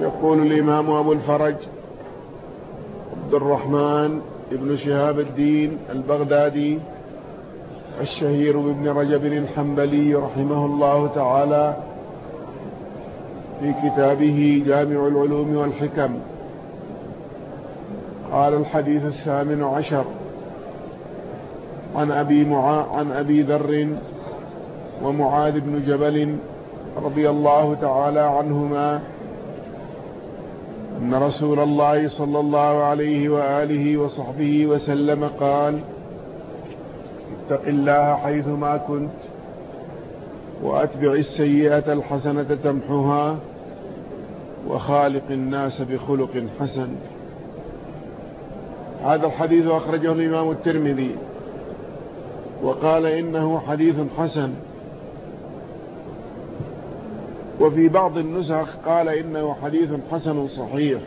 يقول الإمام أبو الفرج عبد الرحمن ابن شهاب الدين البغدادي الشهير بابن رجب الحنبلي رحمه الله تعالى في كتابه جامع العلوم والحكم. قال الحديث الثامن عشر عن أبي, معا عن أبي ذر ومعاذ بن جبل رضي الله تعالى عنهما أن رسول الله صلى الله عليه وآله وصحبه وسلم قال اتق الله حيثما كنت وأتبع السيئة الحسنة تمحها وخالق الناس بخلق حسن. هذا الحديث أخرجه الإمام الترمذي وقال إنه حديث حسن. وفي بعض النسخ قال إنه حديث حسن صحيح.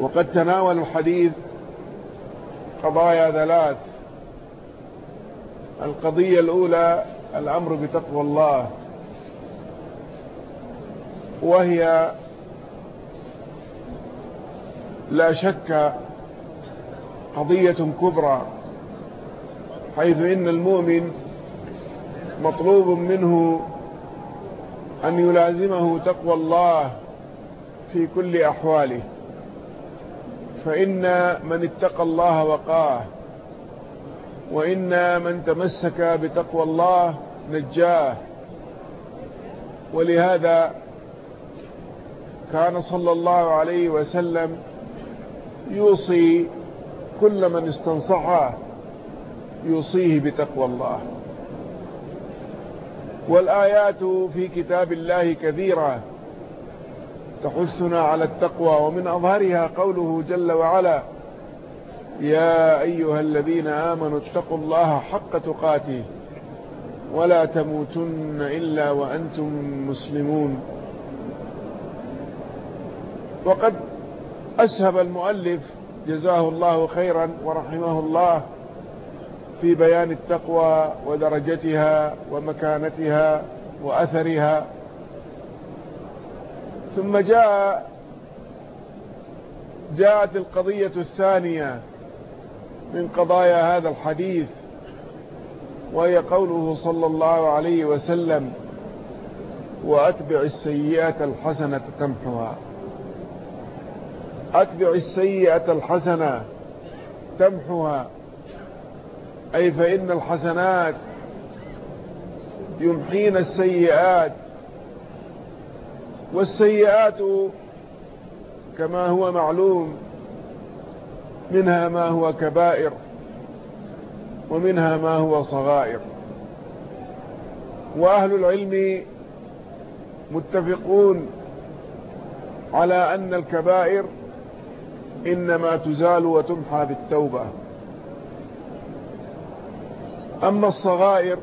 وقد تناول الحديث قضايا ثلاث. القضية الأولى الأمر بتقوى الله. وهي لا شك قضية كبرى حيث إن المؤمن مطلوب منه أن يلازمه تقوى الله في كل أحواله. فإن من اتقى الله وقاه وإن من تمسك بتقوى الله نجاه. ولهذا كان صلى الله عليه وسلم يوصي كل من استنصحه يوصيه بتقوى الله. والآيات في كتاب الله كثيرة. تحثنا على التقوى ومن أظهرها قوله جل وعلا يا أيها الذين آمنوا اتقوا الله حق تقاته ولا تموتن إلا وأنتم مسلمون. وقد أسهب المؤلف جزاه الله خيرا ورحمه الله في بيان التقوى ودرجتها ومكانتها وأثرها. ثم جاء جاءت القضية الثانية من قضايا هذا الحديث وهي قوله صلى الله عليه وسلم وأتبع السيئة الحسنة تمحها أتبع السيئة الحسنة تمحها أي فإن الحسنات يمحين السيئات والسيئات كما هو معلوم منها ما هو كبائر ومنها ما هو صغائر. وأهل العلم متفقون على أن الكبائر إنما تزال وتمحى بالتوبة. أما الصغائر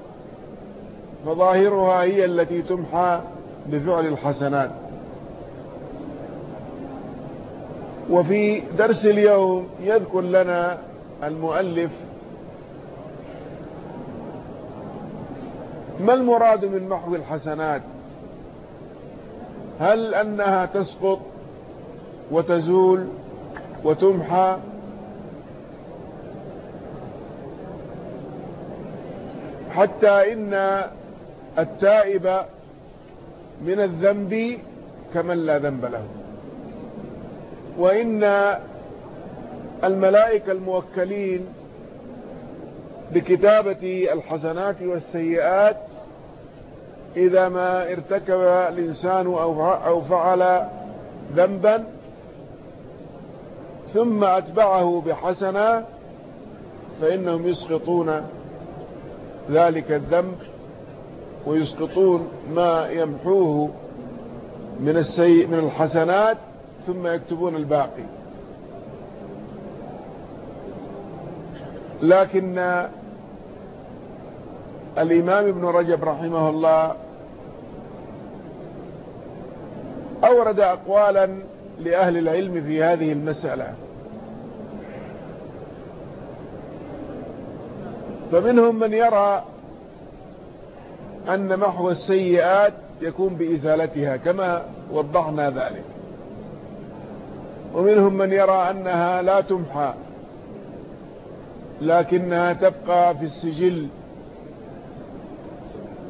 فظاهرها هي التي تمحى بفعل الحسنات. وفي درس اليوم يذكر لنا المؤلف ما المراد من محو الحسنات؟ هل أنها تسقط وتزول وتمحى حتى إن التائب من الذنب كمن لا ذنب له. وإن الملائكة الموكلين بكتابة الحسنات والسيئات إذا ما ارتكب الإنسان أو فعل ذنبا ثم أتبعه بحسنة فإنهم يسقطون ذلك الذنب ويسقطون ما يمحوه من السيء من الحسنات ثم يكتبون الباقي. لكن الإمام ابن رجب رحمه الله أورد أقوالا لأهل العلم في هذه المسألة. فمنهم من يرى أن محو السيئات يكون بإزالتها كما وضحنا ذلك. ومنهم من يرى أنها لا تمحى لكنها تبقى في السجل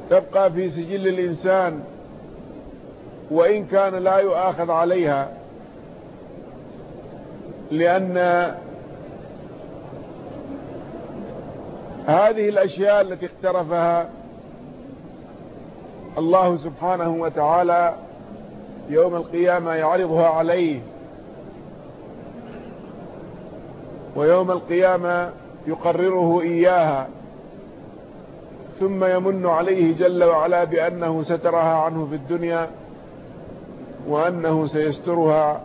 تبقى في سجل الإنسان وإن كان لا يؤاخذ عليها لأن هذه الأشياء التي اقترفها الله سبحانه وتعالى يوم القيامة يعرضها عليه. ويوم القيامة يقرره إياها. ثم يمن عليه جل وعلا بأنه سترها عنه في الدنيا وأنه سيسترها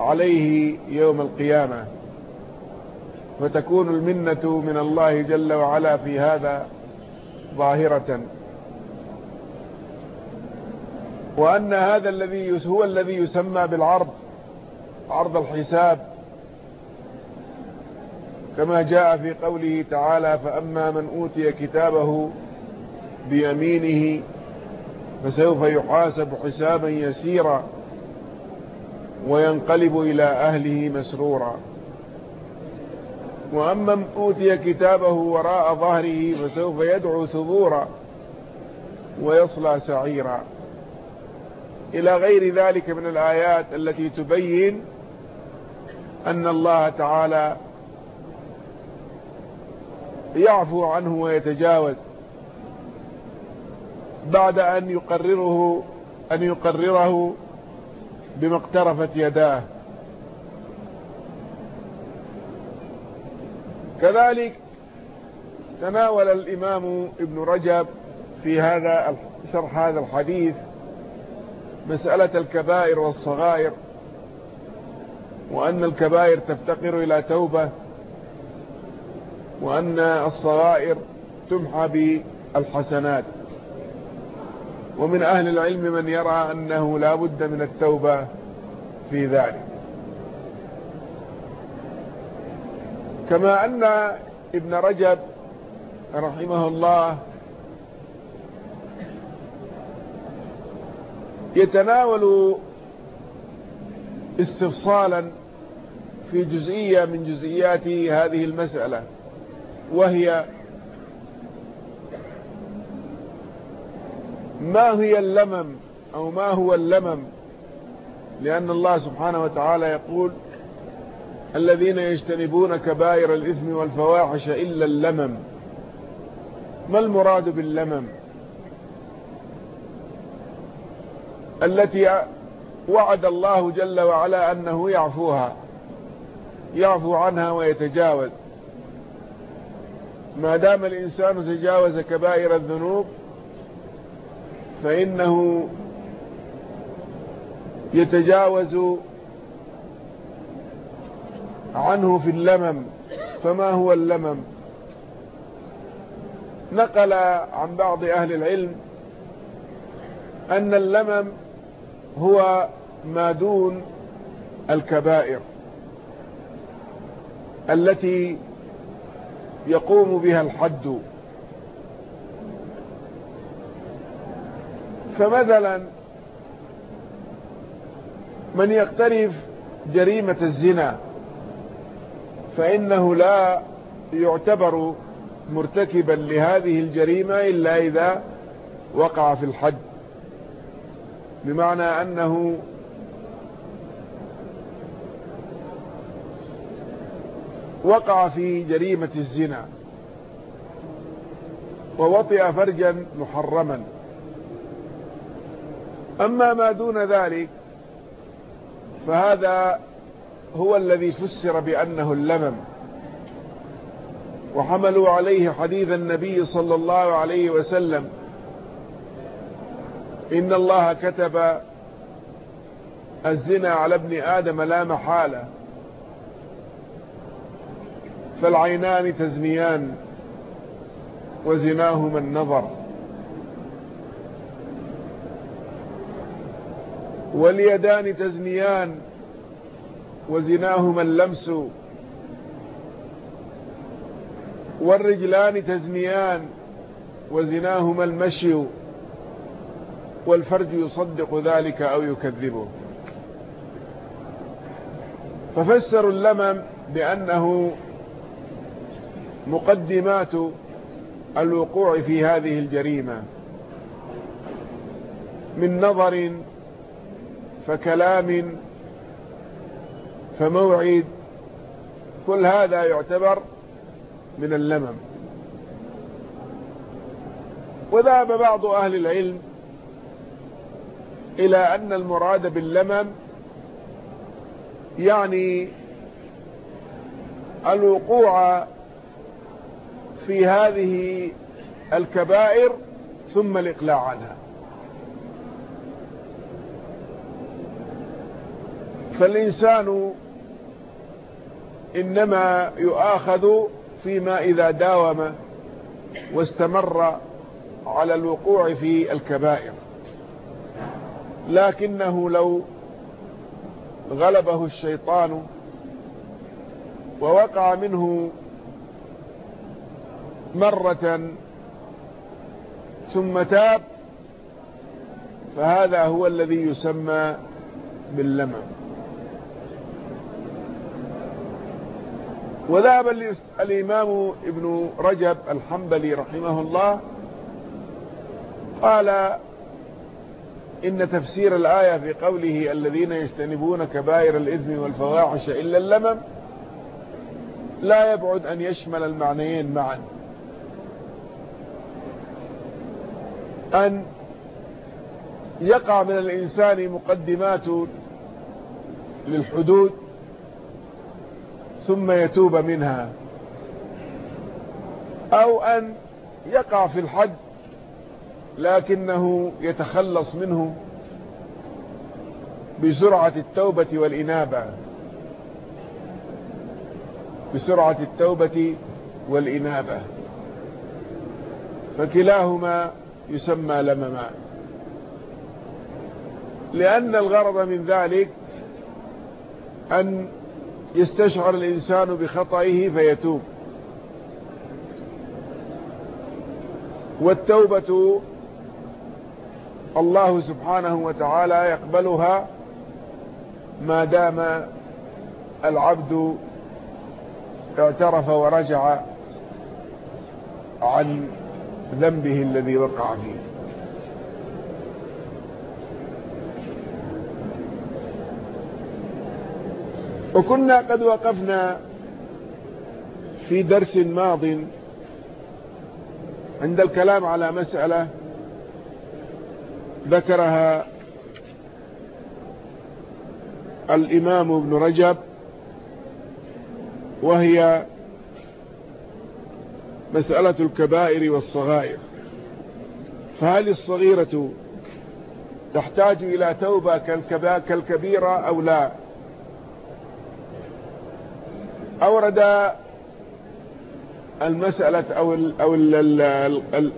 عليه يوم القيامة. فتكون المنة من الله جل وعلا في هذا ظاهرة. وأن هذا الذي هو الذي يسمى بالعرض عرض الحساب. كما جاء في قوله تعالى فأما من أوتي كتابه بيمينه فسوف يحاسب حسابا يسيرا وينقلب إلى أهله مسرورا. وأما من أوتي كتابه وراء ظهره فسوف يدعو ثبورا ويصلى سعيرا. إلى غير ذلك من الآيات التي تبين أن الله تعالى يعفو عنه ويتجاوز بعد أن يقرره أن يقرره بما اقترفت يداه. كذلك تناول الإمام ابن رجب في هذا شرح هذا الحديث مسألة الكبائر والصغائر وأن الكبائر تفتقر إلى توبة وأن الصغائر تمحى بالحسنات. ومن أهل العلم من يرى أنه لا بد من التوبة في ذلك. كما أن ابن رجب رحمه الله يتناول استفصالا في جزئية من جزئيات هذه المسألة وهي ما هي اللمم أو ما هو اللمم لأن الله سبحانه وتعالى يقول الذين يجتنبون كبائر الإثم والفواحش إلا اللمم. ما المراد باللمم؟ التي وعد الله جل وعلا أنه يعفوها يعفو عنها ويتجاوز. ما دام الإنسان تجاوز كبائر الذنوب فإنه يتجاوز عنه في اللمم. فما هو اللمم؟ نقل عن بعض أهل العلم أن اللمم هو ما دون الكبائر التي يقوم بها الحد. فمثلا من يقترف جريمة الزنا فإنه لا يعتبر مرتكبا لهذه الجريمة إلا إذا وقع في الحد بمعنى أنه وقع في جريمة الزنا ووطئ فرجا محرما. أما ما دون ذلك فهذا هو الذي فسر بأنه اللمم وحملوا عليه حديث النبي صلى الله عليه وسلم. إن الله كتب الزنا على ابن آدم لا محالة. فالعينان تزنيان وزناهما النظر. واليدان تزنيان وزناهما اللمس والرجلان تزنيان وزناهما المشي والفرج يصدق ذلك أو يكذبه. ففسروا اللمم بأنه مقدمات الوقوع في هذه الجريمة. من نظر فكلام فموعد كل هذا يعتبر من اللمم. وذهب بعض أهل العلم إلى أن المراد باللمم يعني الوقوع في هذه الكبائر ثم الإقلاع عنها. فالإنسان إنما يؤاخذ فيما إذا داوم واستمر على الوقوع في الكبائر. لكنه لو غلبه الشيطان ووقع منه مرة ثم تاب فهذا هو الذي يسمى باللمم. وذهب الإمام ابن رجب الحنبلي رحمه الله قال إن تفسير الآية في قوله الذين يجتنبون كبائر الإثم والفواحش إلا اللمم لا يبعد أن يشمل المعنيين معا. أن يقع من الإنسان مقدمات للحدود ثم يتوب منها. أو أن يقع في الحد لكنه يتخلص منه بسرعة التوبة والإنابة. بسرعة التوبة والإنابة. فكلاهما يسمى لمما. لأن الغرض من ذلك أن يستشعر الإنسان بخطئه فيتوب. والتوبة الله سبحانه وتعالى يقبلها ما دام العبد اعترف ورجع عن ذنبه الذي وقع فيه. وكنا قد وقفنا في درس ماض عند الكلام على مسألة ذكرها الإمام ابن رجب وهي مسألة الكبائر والصغائر. فهل الصغيرة تحتاج إلى توبة كالكبيرة أو لا؟ أورد المسألة أو ال أو ال ال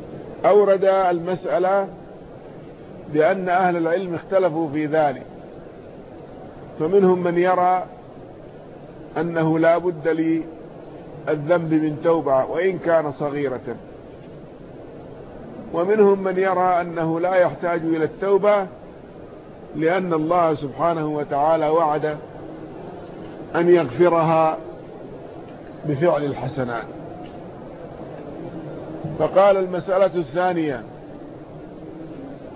أورد المسألة بأن أهل العلم اختلفوا في ذلك. فمنهم من يرى أنه لا بد للذنب من توبة وإن كان صغيرة. ومنهم من يرى أنه لا يحتاج إلى التوبة لأن الله سبحانه وتعالى وعد أن يغفرها بفعل الحسنات. فقال المسألة الثانية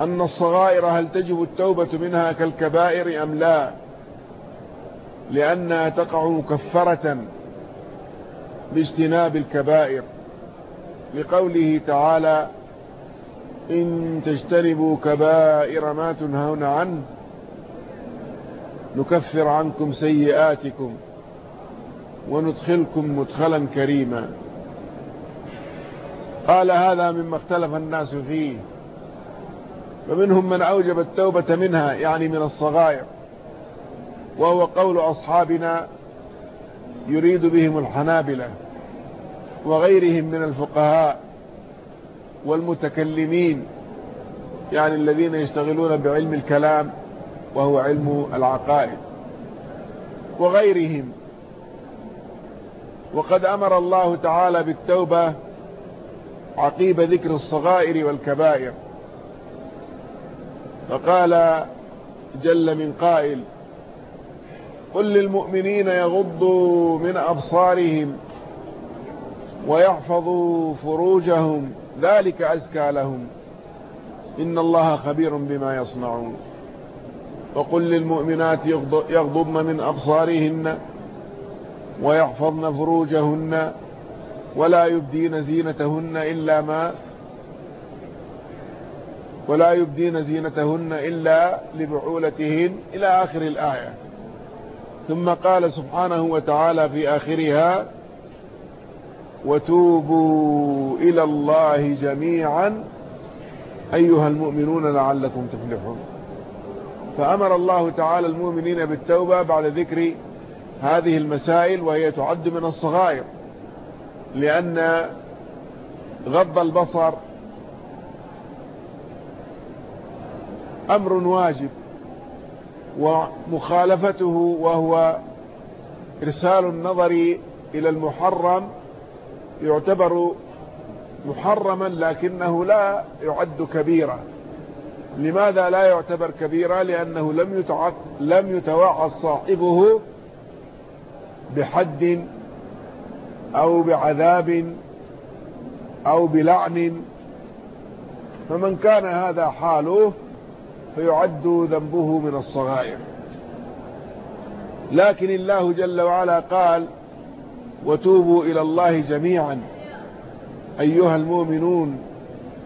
أن الصغائر هل تجب التوبة منها كالكبائر أم لا؟ لأنها تقع مكفرة باجتناب الكبائر. لقوله تعالى إن تجتنبوا كبائر ما تنهون عنه نكفر عنكم سيئاتكم. وندخلكم مدخلا كريما. قال هذا مما اختلف الناس فيه. فمنهم من أوجب التوبة منها يعني من الصغائر. وهو قول أصحابنا يريد بهم الحنابلة وغيرهم من الفقهاء والمتكلمين يعني الذين يشتغلون بعلم الكلام وهو علم العقائد. وغيرهم وقد أمر الله تعالى بالتوبة عقيب ذكر الصغائر والكبائر. فقال جل من قائل قل للمؤمنين يغضوا من أبصارهم ويحفظوا فروجهم ذلك أزكى لهم. إن الله خبير بما يصنعون. وقل للمؤمنات يغضبن من أبصارهن ويحفظن فروجهن ولا يبدين زينتهن إلا ما ولا يبدين زينتهن إلا لبعولتهن إلى آخر الآية. ثم قال سبحانه وتعالى في آخرها وتوبوا إلى الله جميعا أيها المؤمنون لعلكم تفلحون. فأمر الله تعالى المؤمنين بالتوبة بعد ذكر هذه المسائل وهي تعد من الصغائر لأن غض البصر أمر واجب ومخالفته وهو إرسال النظر إلى المحرم يعتبر محرما لكنه لا يعد كبيرا. لماذا لا يعتبر كبيرا؟ لأنه لم لم يتوعد صاحبه بحد أو بعذاب أو بلعن فمن كان هذا حاله فيعد ذنبه من الصغائر. لكن الله جل وعلا قال وتوبوا إلى الله جميعا أيها المؤمنون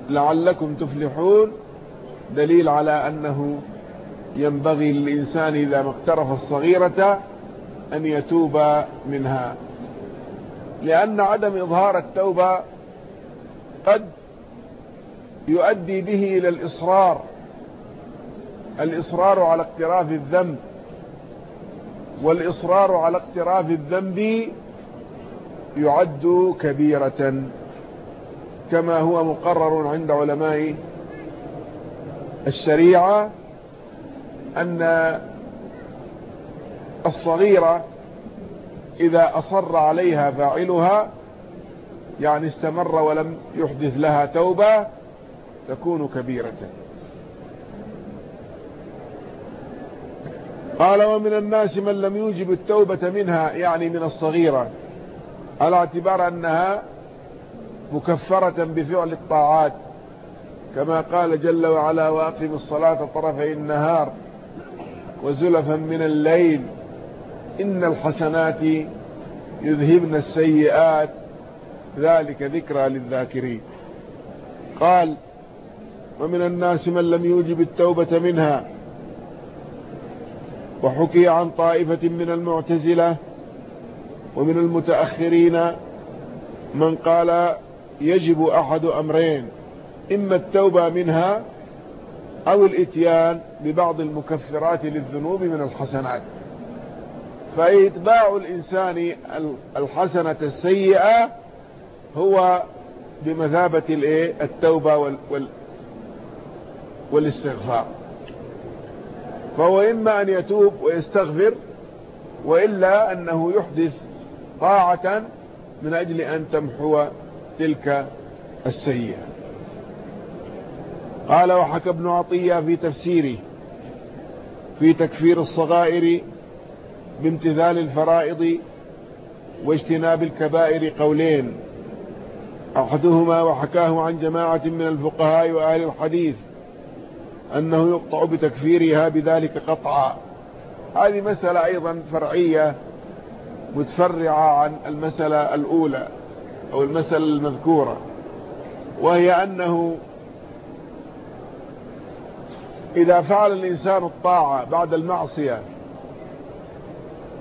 لعلكم تفلحون. دليل على أنه ينبغي للإنسان إذا ما اقترف الصغيرة أن يتوب منها. لأن عدم إظهار التوبة قد يؤدي به إلى الإصرار الإصرار على اقتراف الذنب. والإصرار على اقتراف الذنب يعد كبيرة كما هو مقرر عند علماء الشريعة أن الصغيرة إذا أصر عليها فاعلها يعني استمر ولم يحدث لها توبة تكون كبيرة. قال ومن الناس من لم يوجب التوبة منها يعني من الصغيرة. على اعتبار أنها مكفرة بفعل الطاعات كما قال جل وعلا وأقم الصلاة طرفي النهار وزلفا من الليل. إن الحسنات يذهبن السيئات. ذلك ذكرى للذاكرين. قال ومن الناس من لم يوجب التوبة منها. وحكي عن طائفة من المعتزلة ومن المتأخرين من قال يجب أحد أمرين إما التوبة منها أو الإتيان ببعض المكفرات للذنوب من الحسنات. فإتباع الإنسان الحسنة السيئة هو بمثابة التوبة وال والاستغفار. فهو إما أن يتوب ويستغفر وإلا أنه يحدث طاعة من أجل أن تمحو تلك السيئة. قال وحكى ابن عطية في تفسيره في تكفير الصغائر بامتثال الفرائض واجتناب الكبائر قولين. أحدهما وحكاه عن جماعة من الفقهاء وأهل الحديث أنه يقطع بتكفيرها بذلك قطعا. هذه مسألة أيضا فرعية متفرعة عن المسألة الأولى أو المسألة المذكورة وهي أنه إذا فعل الإنسان الطاعة بعد المعصية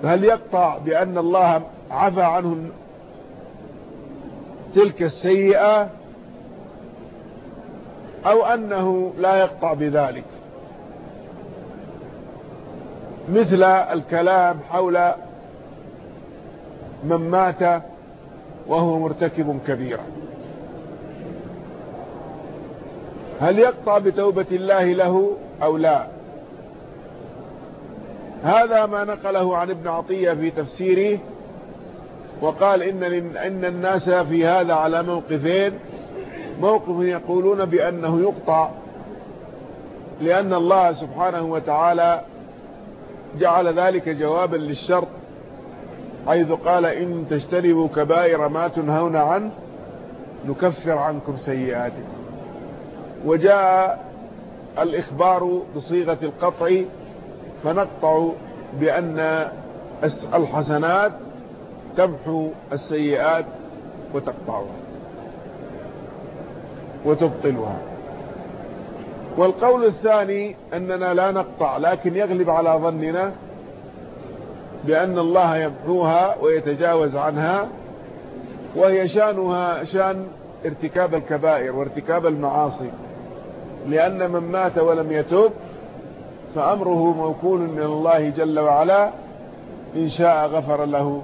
فهل يقطع بأن الله عفى عنه تلك السيئة؟ أو أنه لا يقطع بذلك؟ مثل الكلام حول من مات وهو مرتكب كبيرا هل يقطع بتوبة الله له أو لا؟ هذا ما نقله عن ابن عطية في تفسيره وقال إن, إن الناس في هذا على موقفين موقف يقولون بأنه يقطع لأن الله سبحانه وتعالى جعل ذلك جوابا للشرط حيث قال إن تجتنبوا كبائر ما تنهون عنه نكفر عنكم سيئاتكم. وجاء الإخبار بصيغة القطع فنقطع بأن الحسنات تمحو السيئات وتقطعها وتبطلها. والقول الثاني أننا لا نقطع لكن يغلب على ظننا بأن الله يمحوها ويتجاوز عنها وهي شانها شان ارتكاب الكبائر وارتكاب المعاصي لأن من مات ولم يتوب فأمره موكول من الله جل وعلا إن شاء غفر له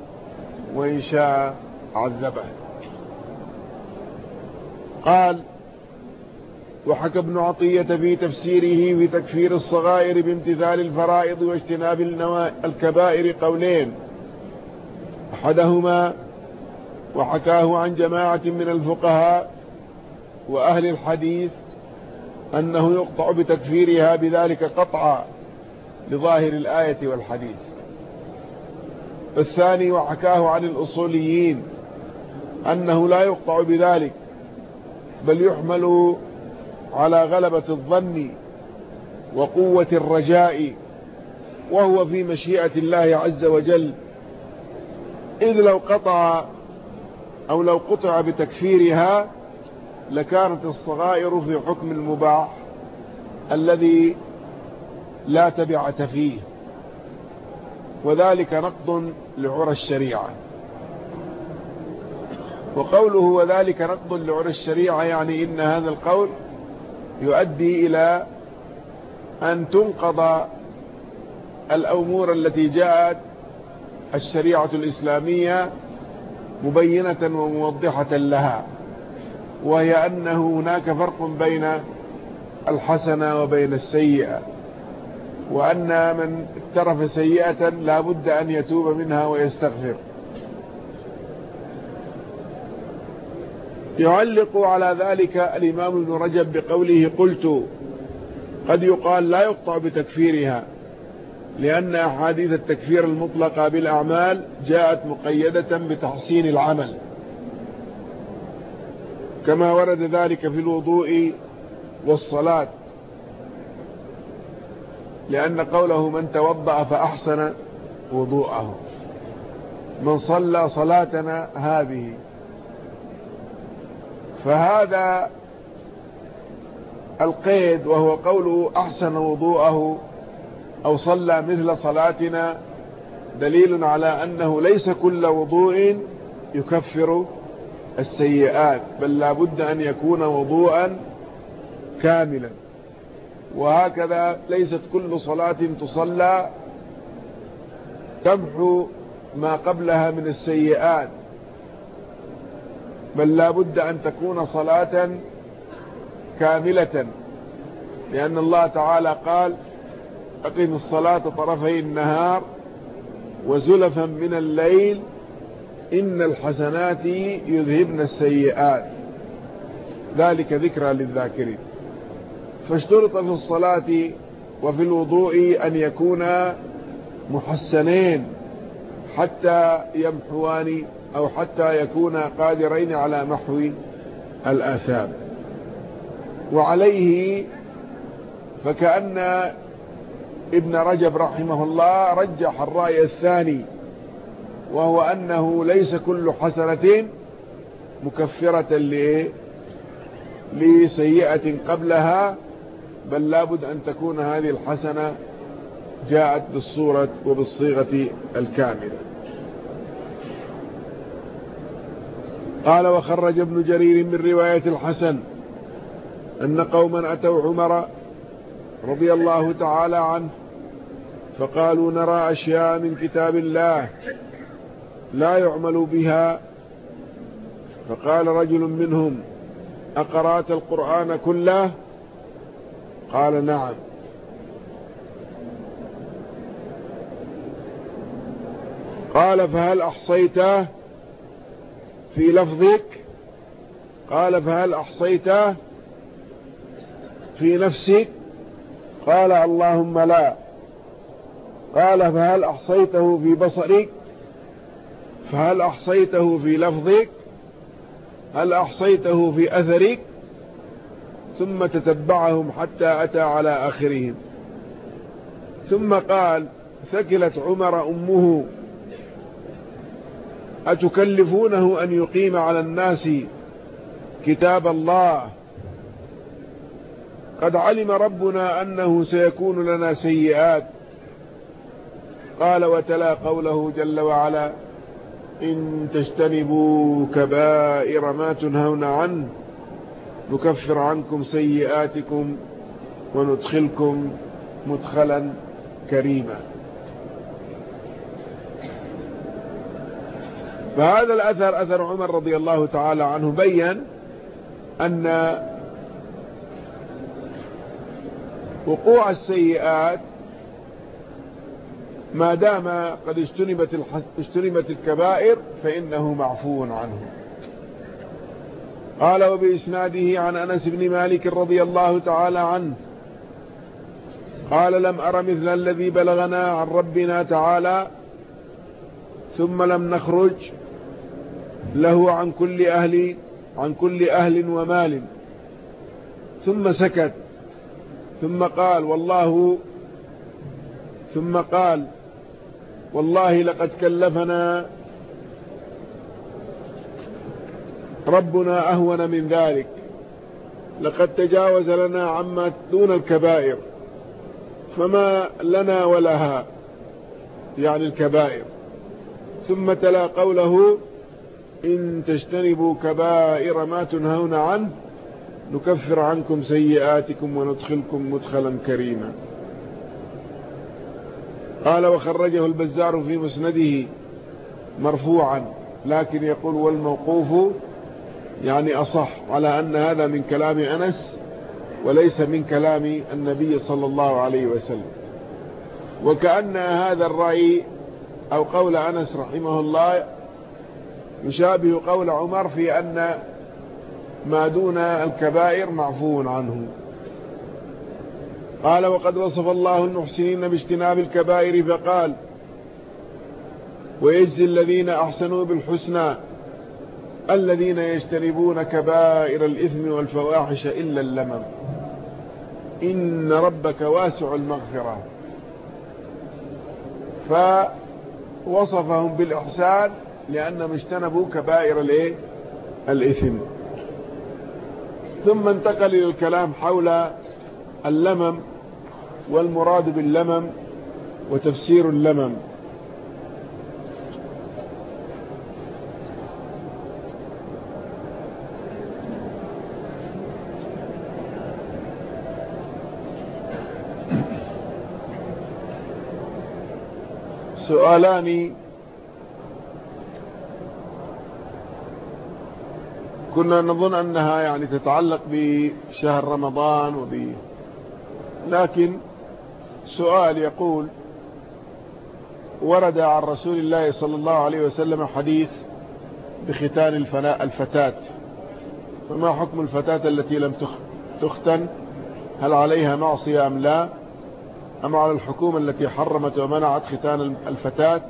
وإن شاء عذبه. قال وحكى ابن عطية في تفسيره في تكفير الصغائر بامتثال الفرائض واجتناب الكبائر قولين. أحدهما وحكاه عن جماعة من الفقهاء وأهل الحديث أنه يقطع بتكفيرها بذلك قطعا لظاهر الآية والحديث. الثاني وحكاه عن الأصوليين أنه لا يقطع بذلك بل يحمل على غلبة الظن وقوة الرجاء وهو في مشيئة الله عز وجل. إذ لو قطع أو لو قطع بتكفيرها لكانت الصغائر في حكم المباح الذي لا تبعة فيه وذلك نقض لعرى الشريعة. وقوله وذلك نقض لعرى الشريعة يعني إن هذا القول يؤدي إلى أن تنقض الأمور التي جاءت الشريعة الإسلامية مبينة وموضحة لها. وهي أنه هناك فرق بين الحسنة وبين السيئة وأن من اقترف سيئة لا بد أن يتوب منها ويستغفر. يعلق على ذلك الإمام ابن رجب بقوله قلت قد يقال لا يقطع بتكفيرها لأن أحاديث التكفير المطلقة بالأعمال جاءت مقيدة بتحسين العمل. كما ورد ذلك في الوضوء والصلاة. لأن قوله من توضأ فأحسن وضوءه. من صلى صلاتنا هذه. فهذا القيد وهو قوله أحسن وضوءه أو صلى مثل صلاتنا دليل على أنه ليس كل وضوء يكفر السيئات بل لا بد أن يكون وضوءا كاملا. وهكذا ليست كل صلاة تصلى تمحو ما قبلها من السيئات بل لا بد أن تكون صلاة كاملة. لأن الله تعالى قال أقم الصلاة طرفي النهار وزلفا من الليل إن الحسنات يذهبن السيئات. ذلك ذكرى للذاكرين. فاشترط في الصلاة وفي الوضوء أن يكونا محسنين حتى يمحوان أو حتى يكونا قادرين على محو الآثام. وعليه فكأن ابن رجب رحمه الله رجح الرأي الثاني وهو أنه ليس كل حسنة مكفرة لسيئة قبلها بل لابد أن تكون هذه الحسنة جاءت بالصورة وبالصيغة الكاملة. قال وخرج ابن جرير من رواية الحسن أن قوما أتوا عمر رضي الله تعالى عنه فقالوا نرى أشياء من كتاب الله. لا يعمل بها. فقال رجل منهم أقرأت القرآن كله؟ قال نعم. قال فهل أحصيته في لفظك؟ قال فهل أحصيته في نفسك؟ قال اللهم لا. قال فهل أحصيته في بصرك؟ فهل أحصيته في لفظك؟ هل أحصيته في أثرك؟ ثم تتبعهم حتى أتى على آخرهم. ثم قال ثكلت عمر أمه. أتكلفونه أن يقيم على الناس كتاب الله؟ قد علم ربنا أنه سيكون لنا سيئات. قال وتلا قوله جل وعلا إن تجتنبوا كبائر ما تنهون عنه نكفر عنكم سيئاتكم وندخلكم مدخلا كريما. فهذا الأثر أثر عمر رضي الله تعالى عنه بين أن وقوع السيئات ما دام قد اجتنبت, اجتنبت الكبائر فإنه معفو عنه. قال وبإسناده عن أنس بن مالك رضي الله تعالى عنه قال لم أر مثل الذي بلغنا عن ربنا تعالى ثم لم نخرج له عن كل أهل عن كل أهل ومال. ثم سكت ثم قال والله ثم قال والله لقد كلفنا ربنا أهون من ذلك. لقد تجاوز لنا عما دون الكبائر فما لنا ولها يعني الكبائر. ثم تلا قوله إن تجتنبوا كبائر ما تنهون عنه نكفر عنكم سيئاتكم وندخلكم مدخلا كريما. قال وخرجه البزار في مسنده مرفوعا لكن يقول والموقوف يعني أصح على أن هذا من كلام أنس وليس من كلام النبي صلى الله عليه وسلم. وكأن هذا الرأي أو قول أنس رحمه الله يشابه قول عمر في أن ما دون الكبائر معفو عنه. قال وقد وصف الله المحسنين باجتناب الكبائر فقال ويجزي الذين أحسنوا بالحسنى الذين يجتنبون كبائر الإثم والفواحش إلا اللمم. إن ربك واسع المغفرة. فوصفهم بالإحسان لأنهم اجتنبوا كبائر الإيه؟ الإثم. ثم انتقل إلى الكلام حول اللمم والمراد باللمم وتفسير اللمم. سؤالان. كنا نظن أنها يعني تتعلق بشهر رمضان وب لكن سؤال يقول ورد عن رسول الله صلى الله عليه وسلم حديث بختان الفناء الفتاة. فما حكم الفتاة التي لم تختن؟ هل عليها معصية أم لا؟ أم على الحكومة التي حرمت ومنعت ختان الفتاة؟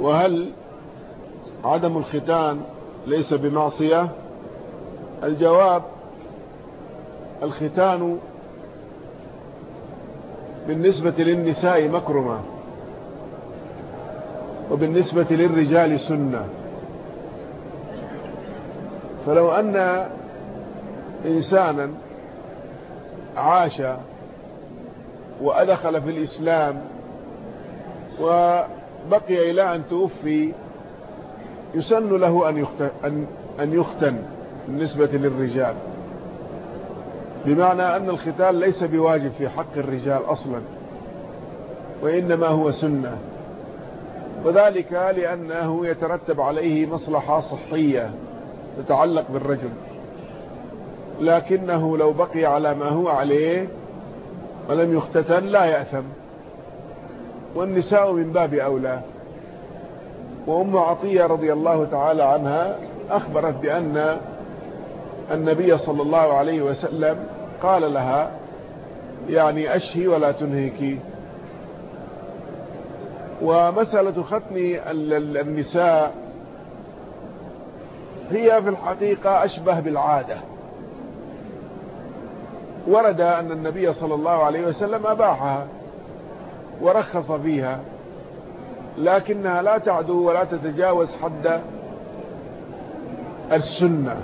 وهل عدم الختان ليس بمعصية؟ الجواب الختان بالنسبة للنساء مكرمة وبالنسبة للرجال سنة. فلو أن إنسانا عاش وأدخل في الإسلام وبقي إلى أن توفي يسن له أن يختن, بالنسبة للرجال. بمعنى أن الختان ليس بواجب في حق الرجال أصلا وإنما هو سنة. وذلك لأنه يترتب عليه مصلحة صحية تتعلق بالرجل. لكنه لو بقي على ما هو عليه ولم يختتن لا يأثم. والنساء من باب أولى. وأم عطية رضي الله تعالى عنها أخبرت بأن النبي صلى الله عليه وسلم قال لها يعني أشهي ولا تنهكي ومسألة ختم النساء هي في الحقيقة أشبه بالعادة. ورد أن النبي صلى الله عليه وسلم أباحها ورخص فيها لكنها لا تعدو ولا تتجاوز حد السنة.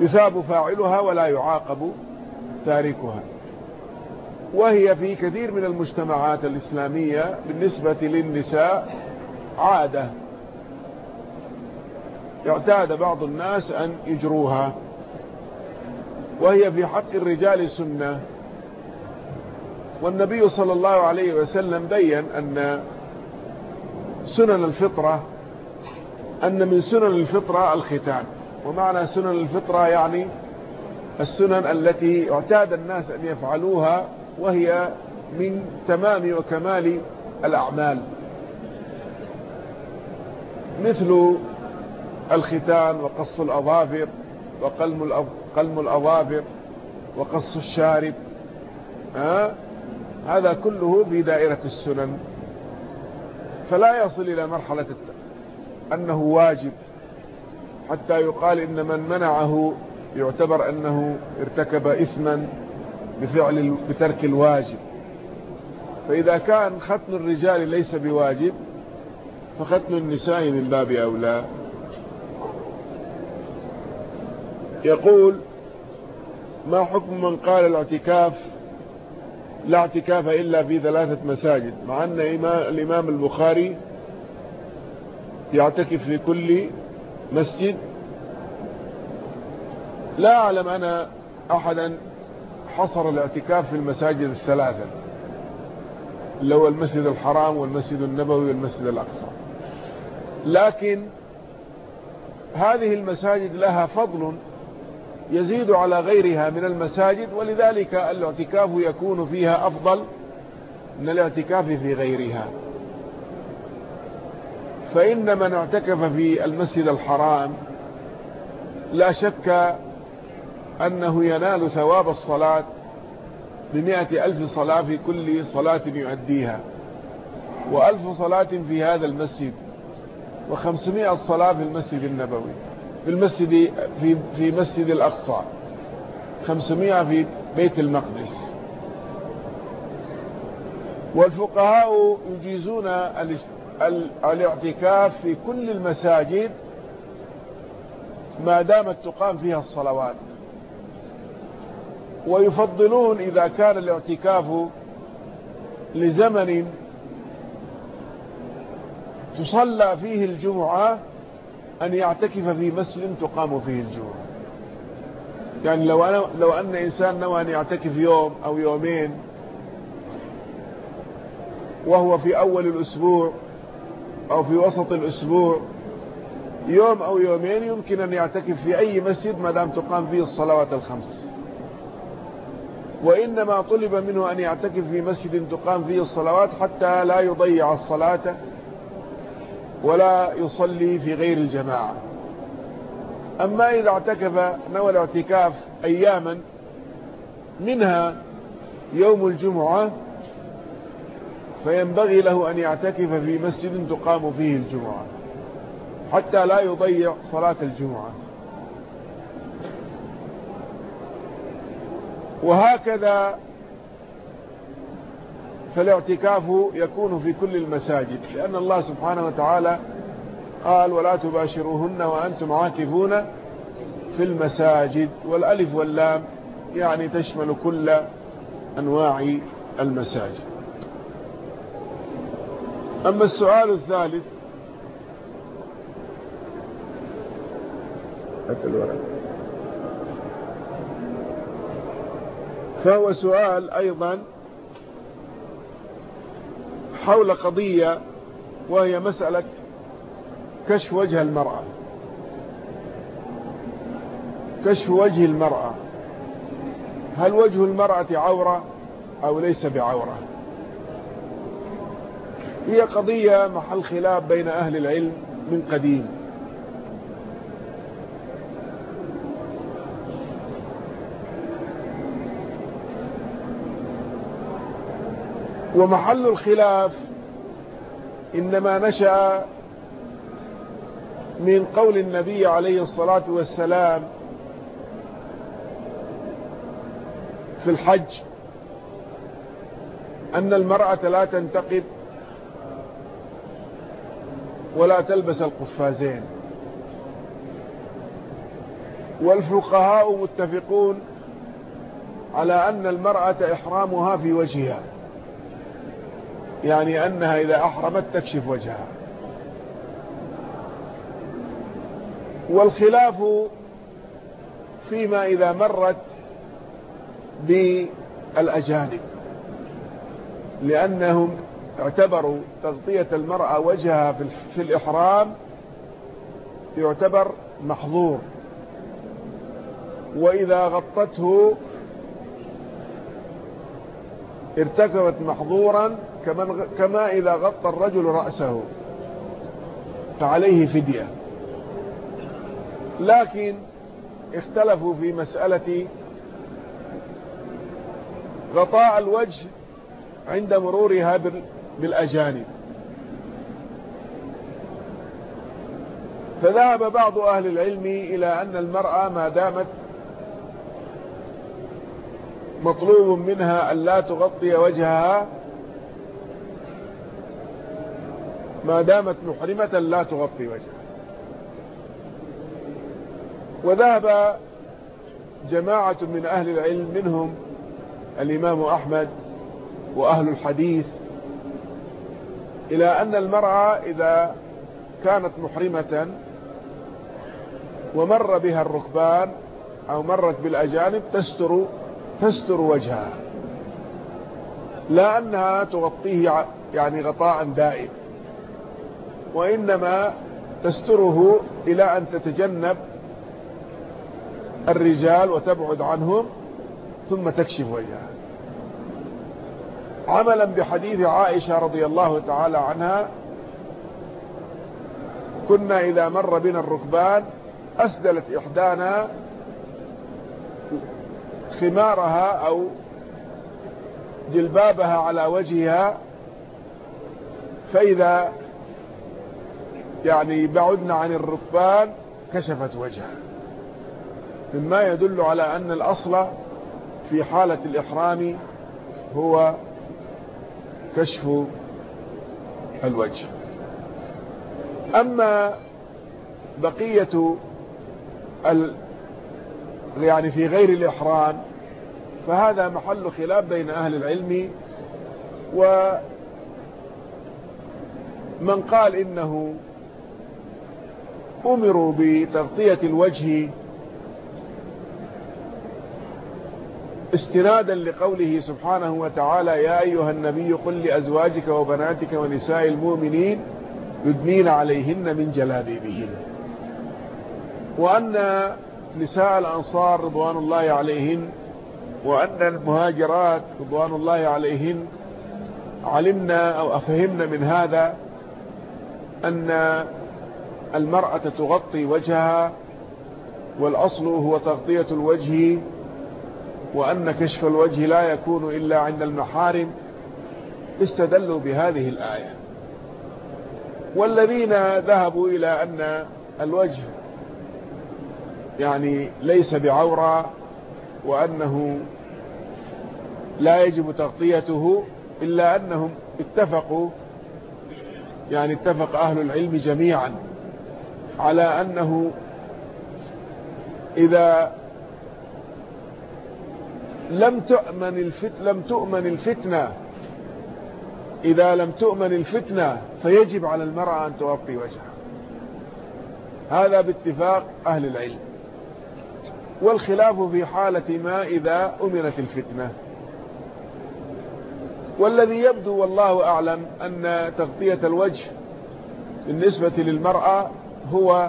يثاب فاعلها ولا يعاقب تاركها. وهي في كثير من المجتمعات الإسلامية بالنسبة للنساء عادة. اعتاد بعض الناس أن يجروها. وهي في حق الرجال سنة والنبي صلى الله عليه وسلم بين أن سنن الفطرة أن من سنن الفطرة الختان. ومعنى سنن الفطرة يعني السنن التي اعتاد الناس أن يفعلوها وهي من تمام وكمال الأعمال. مثل الختان وقص الأظافر وقلم الأظافر وقص الشارب ها هذا كله في دائرة السنن. فلا يصل إلى مرحلة أنه واجب. حتى يقال إن من منعه يعتبر أنه ارتكب إثما بفعل بترك الواجب. فإذا كان ختم الرجال ليس بواجب فختم النساء من باب أولى. يقول ما حكم من قال الاعتكاف لا اعتكاف إلا في ثلاثة مساجد؟ مع أن الإمام البخاري يعتكف في كل مسجد. لا أعلم أنا أحدا حصر الاعتكاف في المساجد الثلاثة هو المسجد الحرام والمسجد النبوي والمسجد الأقصى. لكن هذه المساجد لها فضل يزيد على غيرها من المساجد ولذلك الاعتكاف يكون فيها أفضل من الاعتكاف في غيرها. فإن من اعتكف في المسجد الحرام لا شك أنه ينال ثواب الصلاة بمئة ألف صلاة في كل صلاة يؤديها. وألف صلاة في هذا المسجد وخمسمائة صلاة في المسجد النبوي في المسجد في في مسجد الأقصى 500 في بيت المقدس. والفقهاء يجيزون الاعتكاف في كل المساجد ما دامت تقام فيها الصلوات. ويفضلون إذا كان الاعتكاف لزمن تصلى فيه الجمعة أن يعتكف في مسجد تقام فيه الجمعة. يعني لو, أنا لو أن إنسان نوى أن يعتكف يوم أو يومين وهو في أول الأسبوع أو في وسط الأسبوع يوم أو يومين يمكن أن يعتكف في أي مسجد ما دام تقام فيه الصلوات الخمس. وإنما طلب منه أن يعتكف في مسجد تقام فيه الصلوات حتى لا يضيع الصلاة ولا يصلي في غير الجماعة. أما إذا اعتكف نوى الاعتكاف أياما منها يوم الجمعة فينبغي له أن يعتكف في مسجد تقام فيه الجمعة حتى لا يضيع صلاة الجمعة. وهكذا فالاعتكاف يكون في كل المساجد لأن الله سبحانه وتعالى قال ولا تباشروهن وأنتم عاكفون في المساجد. والألف واللام يعني تشمل كل أنواع المساجد. أما السؤال الثالث. فهو سؤال أيضا حول قضية وهي مسألة كشف وجه المرأة. كشف وجه المرأة. هل وجه المرأة عورة أو ليس بعورة؟ هي قضية محل خلاف بين أهل العلم من قديم. ومحل الخلاف إنما نشأ من قول النبي عليه الصلاة والسلام في الحج أن المرأة لا تنتقب ولا تلبس القفازين. والفقهاء متفقون على أن المرأة إحرامها في وجهها. يعني أنها إذا أحرمت تكشف وجهها. والخلاف فيما إذا مرت بالأجانب لأنهم اعتبروا تغطية المرأة وجهها في الإحرام يعتبر محظور. وإذا غطته ارتكبت محظورا كما إذا غطى الرجل رأسه فعليه فدية. لكن اختلفوا في مسألة غطاء الوجه عند مرورها بالأجانب. فذهب بعض أهل العلم إلى أن المرأة ما دامت مطلوب منها أن لا تغطي وجهها ما دامت محرمة لا تغطي وجهها. وذهب جماعة من أهل العلم منهم الإمام أحمد وأهل الحديث إلى أن المرأة إذا كانت محرمة ومر بها الركبان أو مرت بالأجانب تستر تستر وجهها. لا أنها تغطيه يعني غطاء دائم. وإنما تستره إلى أن تتجنب الرجال وتبعد عنهم ثم تكشف وجهها. عملا بحديث عائشة رضي الله تعالى عنها كنا إذا مر بنا الركبان أسدلت إحدانا خمارها أو جلبابها على وجهها فإذا يعني بعدنا عن الركبان كشفت وجهها. مما يدل على أن الأصل في حالة الإحرام هو كشف الوجه. أما بقية ال يعني في غير الإحرام فهذا محل خلاف بين أهل العلم ومن قال إنه أمروا بتغطية الوجه استنادا لقوله سبحانه وتعالى يا أيها النبي قل لأزواجك وبناتك ونساء المؤمنين يدنين عليهن من جلابيبهن. وأن نساء الأنصار رضوان الله عليهن وأن المهاجرات رضوان الله عليهن علمنا أو أفهمنا من هذا أن المرأة تغطي وجهها والأصل هو تغطية الوجه وأن كشف الوجه لا يكون إلا عند المحارم استدلوا بهذه الآية. والذين ذهبوا إلى أن الوجه يعني ليس بعورة وأنه لا يجب تغطيته إلا أنهم اتفقوا يعني اتفق أهل العلم جميعا على أنه إذا لم تؤمن الفت لم تؤمن الفتنة. إذا لم تؤمن الفتنة فيجب على المرأة أن تغطي وجهها. هذا باتفاق أهل العلم. والخلاف في حالة ما إذا أمنت الفتنة. والذي يبدو والله أعلم أن تغطية الوجه بالنسبة للمرأة هو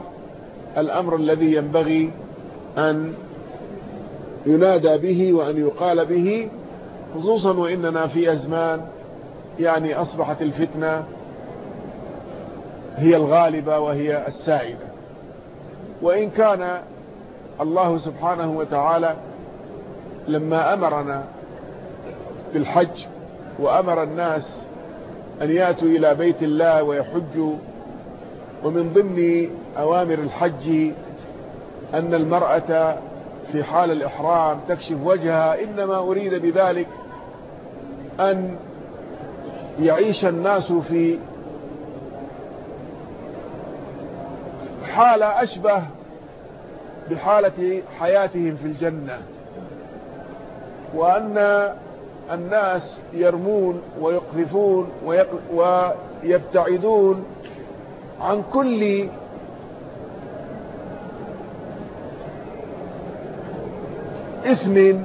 الأمر الذي ينبغي أن ينادى به وأن يقال به خصوصا وإننا في أزمان يعني أصبحت الفتنة هي الغالبة وهي السائدة. وإن كان الله سبحانه وتعالى لما أمرنا بالحج وأمر الناس أن يأتوا إلى بيت الله ويحجوا ومن ضمن أوامر الحج أن المرأة في حال الإحرام تكشف وجهها إنما أريد بذلك أن يعيش الناس في حالة أشبه بحالة حياتهم في الجنة. وأن الناس يرمون ويقذفون ويبتعدون عن كل إثم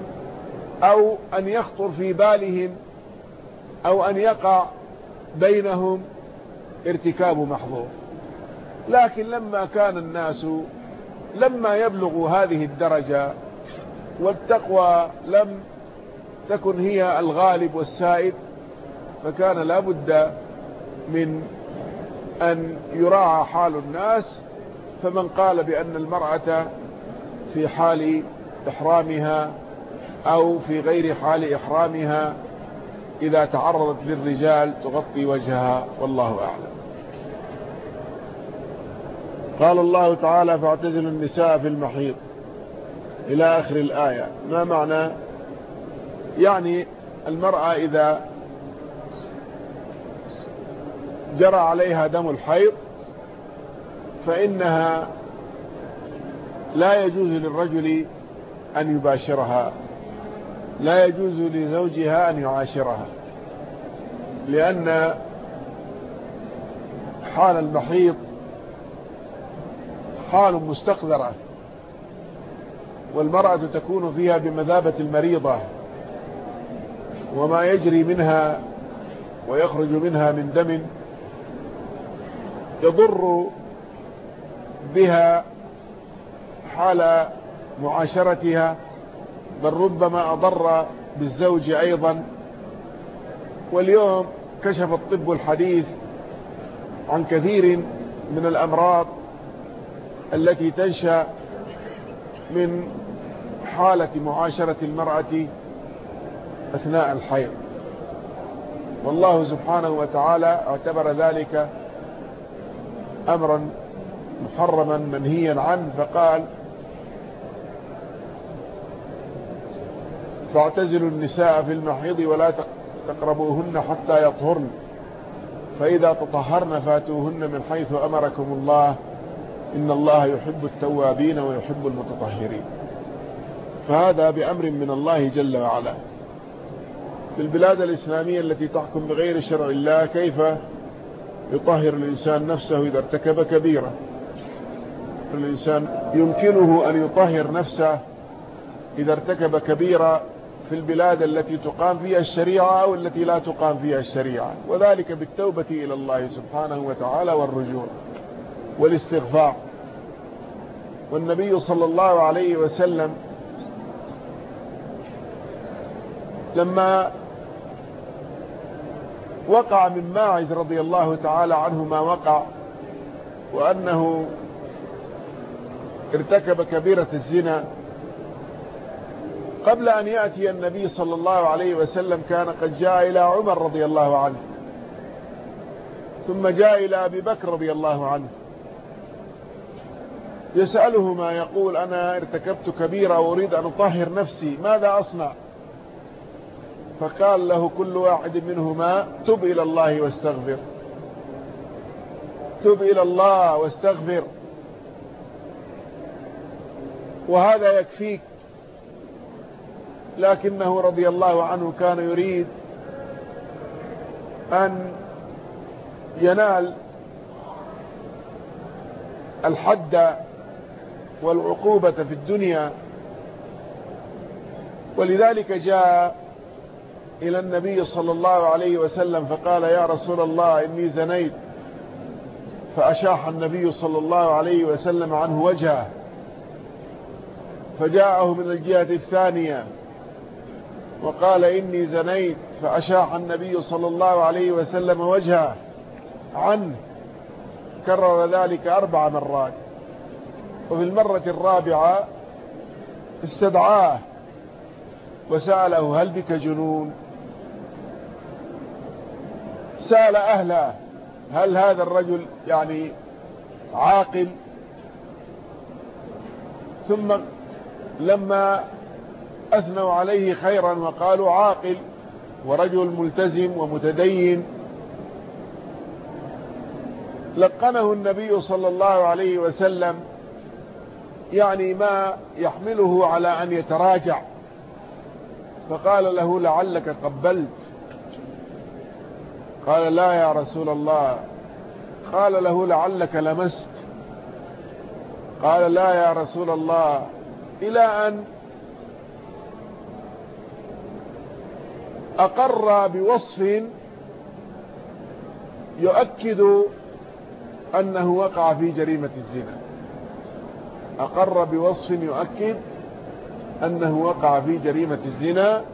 أو أن يخطر في بالهم أو أن يقع بينهم ارتكاب محظور. لكن لما كان الناس لما يبلغوا هذه الدرجة والتقوى لم تكن هي الغالب والسائد فكان لابد من أن يراعى حال الناس. فمن قال بأن المرأة في حال إحرامها أو في غير حال إحرامها إذا تعرضت للرجال تغطي وجهها والله أعلم. قال الله تعالى فاعتزلوا النساء في المحيط إلى آخر الآية. ما معنى؟ يعني المرأة إذا جرى عليها دم الحيض فإنها لا يجوز للرجل أن يباشرها. لا يجوز لزوجها أن يعاشرها لأن حال المحيط حال مستقذرة والمرأة تكون فيها بمذابة المريضة وما يجري منها ويخرج منها من دم يضر بها حال معاشرتها بل ربما أضر بالزوج أيضا. واليوم كشف الطب الحديث عن كثير من الأمراض التي تنشأ من حالة معاشرة المرأة أثناء الحيض. والله سبحانه وتعالى اعتبر ذلك أمرا محرما منهيا عنه فقال فاعتزلوا النساء في المحيض ولا تقربوهن حتى يطهرن. فإذا تطهرن فاتوهن من حيث أمركم الله. إن الله يحب التوابين ويحب المتطهرين. فهذا بأمر من الله جل وعلا. في البلاد الإسلامية التي تحكم بغير شرع الله كيف يطهر الإنسان نفسه إذا ارتكب كبيرة؟ الإنسان يمكنه أن يطهر نفسه إذا ارتكب كبيرة في البلاد التي تقام فيها الشريعة أو التي لا تقام فيها الشريعة. وذلك بالتوبة إلى الله سبحانه وتعالى والرجوع والاستغفار. والنبي صلى الله عليه وسلم لما وقع من ماعز رضي الله تعالى عنه ما وقع وأنه ارتكب كبيرة الزنا قبل أن يأتي النبي صلى الله عليه وسلم كان قد جاء إلى عمر رضي الله عنه. ثم جاء إلى أبي بكر رضي الله عنه. يسأله ما يقول أنا ارتكبت كبيرة وأريد أن أطهر نفسي ماذا أصنع؟ فقال له كل واحد منهما تب إلى الله واستغفر. تب إلى الله واستغفر. وهذا يكفيك لكنه رضي الله عنه كان يريد أن ينال الحد والعقوبة في الدنيا ولذلك جاء إلى النبي صلى الله عليه وسلم فقال يا رسول الله إني زنيت. فأشاح النبي صلى الله عليه وسلم عنه وجهه فجاءه من الجهة الثانية. وقال إني زنيت فأشاح النبي صلى الله عليه وسلم وجهه عنه. كرر ذلك أربع مرات. وفي المرة الرابعة استدعاه وسأله هل بك جنون؟ سأل أهله هل هذا الرجل يعني عاقل؟ ثم لما أثنوا عليه خيرا وقالوا عاقل ورجل ملتزم ومتدين. لقنه النبي صلى الله عليه وسلم يعني ما يحمله على أن يتراجع. فقال له لعلك قبلت. قال لا يا رسول الله. قال له لعلك لمست. قال لا يا رسول الله. إلى أن أقر بوصف يؤكد أنه وقع في جريمة الزنا. أقر بوصف يؤكد أنه وقع في جريمة الزنا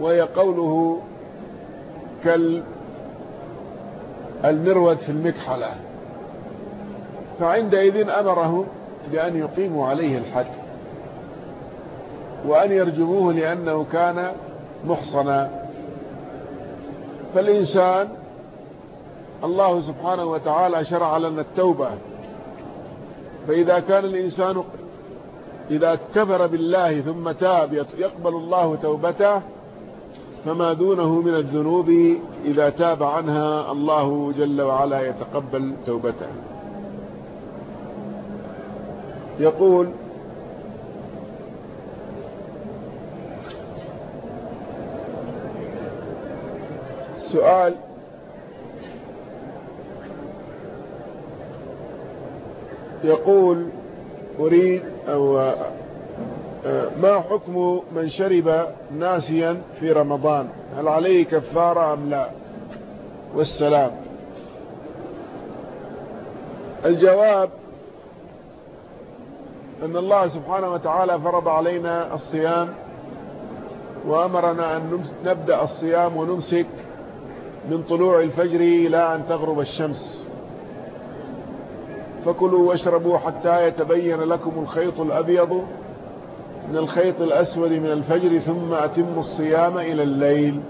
وهي قوله كالمرود في المكحلة فعندئذ أمره بأن يقيموا عليه الحد وأن يرجموه لأنه كان محصنا فالإنسان الله سبحانه وتعالى شرع لنا التوبة. فإذا كان الإنسان إذا كفر بالله ثم تاب يقبل الله توبته فما دونه من الذنوب إذا تاب عنها الله جل وعلا يتقبل توبته. يقول سؤال. يقول أريد أو آه، ما حكم من شرب ناسيا في رمضان؟ هل عليه كفارة أم لا؟ والسلام. الجواب أن الله سبحانه وتعالى فرض علينا الصيام وأمرنا أن نبدأ الصيام ونمسك من طلوع الفجر إلى أن تغرب الشمس. فكلوا واشربوا حتى يتبين لكم الخيط الأبيض من الخيط الأسود من الفجر ثم أتموا الصيام إلى الليل.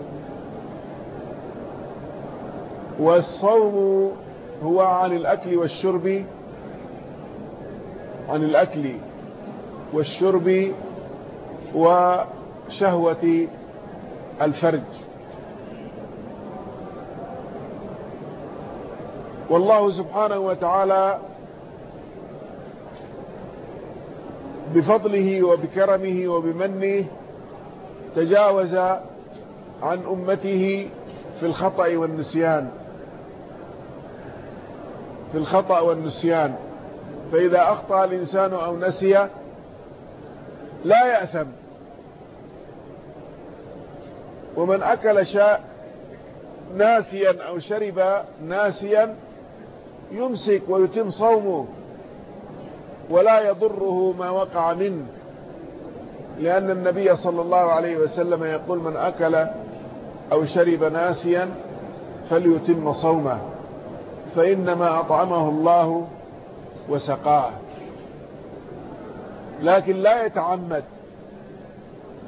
والصوم هو عن الأكل والشرب عن الأكل والشرب وشهوة الفرج. والله سبحانه وتعالى بفضله وبكرمه وبمنه تجاوز عن أمته في الخطأ والنسيان. في الخطأ والنسيان. فإذا أخطأ الإنسان أو نسي لا يأثم. ومن أكل شاء ناسيا أو شرب ناسيا يمسك ويتم صومه ولا يضره ما وقع منه لأن النبي صلى الله عليه وسلم يقول من أكل أو شرب ناسيا فليتم صومه فإنما أطعمه الله وسقاه. لكن لا يتعمد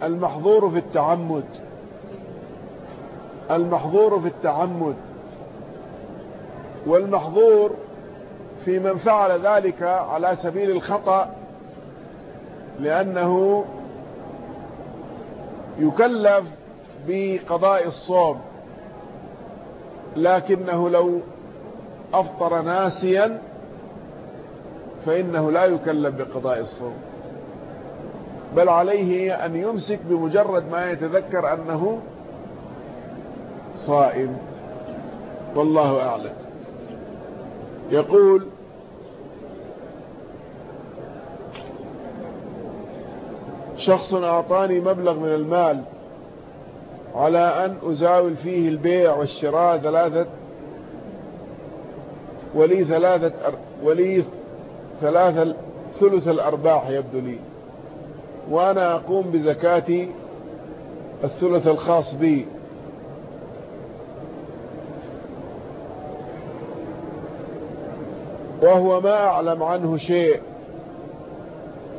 المحظور في التعمد المحظور في التعمد والمحظور في من فعل ذلك على سبيل الخطأ لأنه يكلف بقضاء الصوم. لكنه لو أفطر ناسيا فإنه لا يكلف بقضاء الصوم. بل عليه أن يمسك بمجرد ما يتذكر أنه صائم. والله أعلم. يقول شخص أعطاني مبلغ من المال على أن أزاول فيه البيع والشراء ثلاثة ولي ثلاثة ولي ثلاثة ثلث الأرباح يبدو لي. وأنا أقوم بزكاة الثلث الخاص بي. وهو ما أعلم عنه شيء.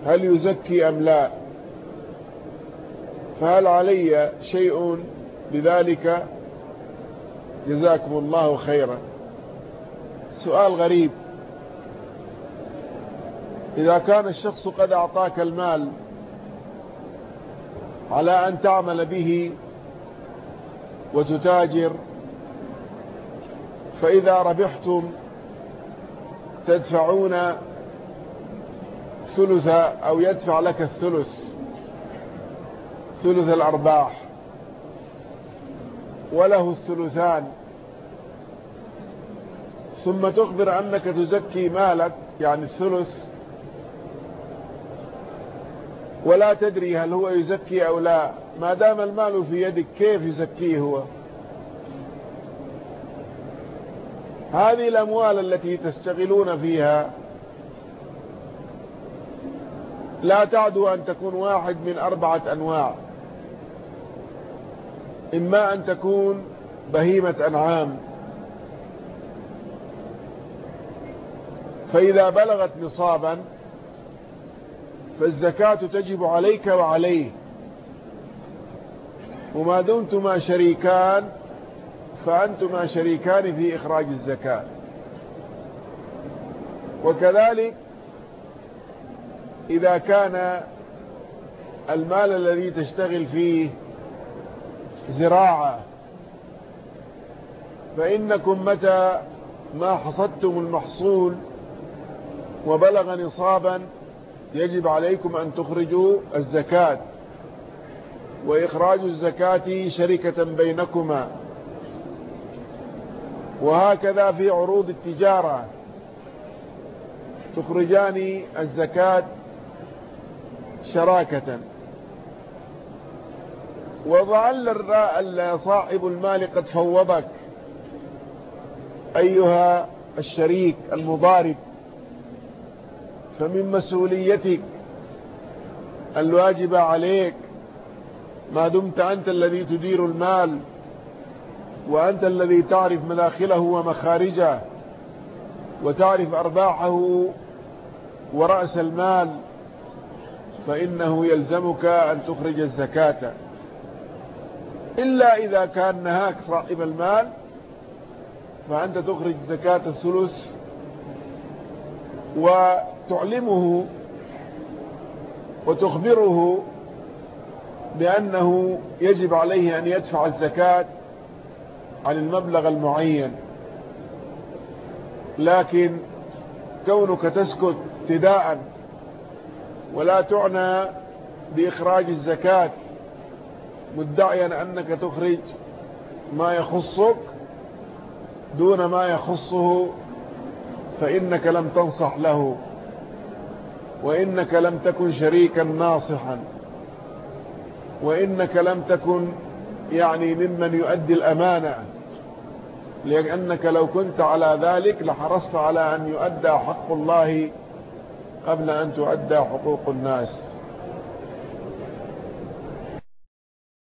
هل يزكي أم لا؟ فهل علي شيء بذلك؟ جزاكم الله خيرا. سؤال غريب. إذا كان الشخص قد أعطاك المال على أن تعمل به وتتاجر فإذا ربحتم تدفعون ثلث أو يدفع لك الثلث ثلث الأرباح. وله الثلثان. ثم تخبر أنك تزكي مالك يعني الثلث. ولا تدري هل هو يزكي أو لا. ما دام المال في يدك كيف يزكيه هو؟ هذه الأموال التي تشتغلون فيها لا تعدو أن تكون واحد من أربعة أنواع. إما أن تكون بهيمة أنعام. فإذا بلغت نصابا فالزكاة تجب عليك وعليه. وما دمتما شريكان فأنتما شريكان في إخراج الزكاة. وكذلك إذا كان المال الذي تشتغل فيه زراعة فإنكم متى ما حصدتم المحصول وبلغ نصابا يجب عليكم أن تخرجوا الزكاة. وإخراج الزكاة شركة بينكما. وهكذا في عروض التجارة. تخرجان الزكاة شراكة. وظل صاحب المال قد فوضك أيها الشريك المضارب فمن مسؤوليتك الواجبة عليك ما دمت أنت الذي تدير المال. وأنت الذي تعرف مداخله ومخارجه وتعرف أرباحه ورأس المال فإنه يلزمك أن تخرج الزكاة. إلا إذا كان نهاك صاحب المال فأنت تخرج زكاة الثلث وتعلمه وتخبره بأنه يجب عليه أن يدفع الزكاة عن المبلغ المعين. لكن كونك تسكت ابتداء ولا تعنى بإخراج الزكاة مدعيا أنك تخرج ما يخصك دون ما يخصه فإنك لم تنصح له وإنك لم تكن شريكا ناصحا وإنك لم تكن يعني ممن يؤدي الأمانة. لأنك لو كنت على ذلك لحرصت على أن يؤدى حق الله قبل أن تؤدى حقوق الناس.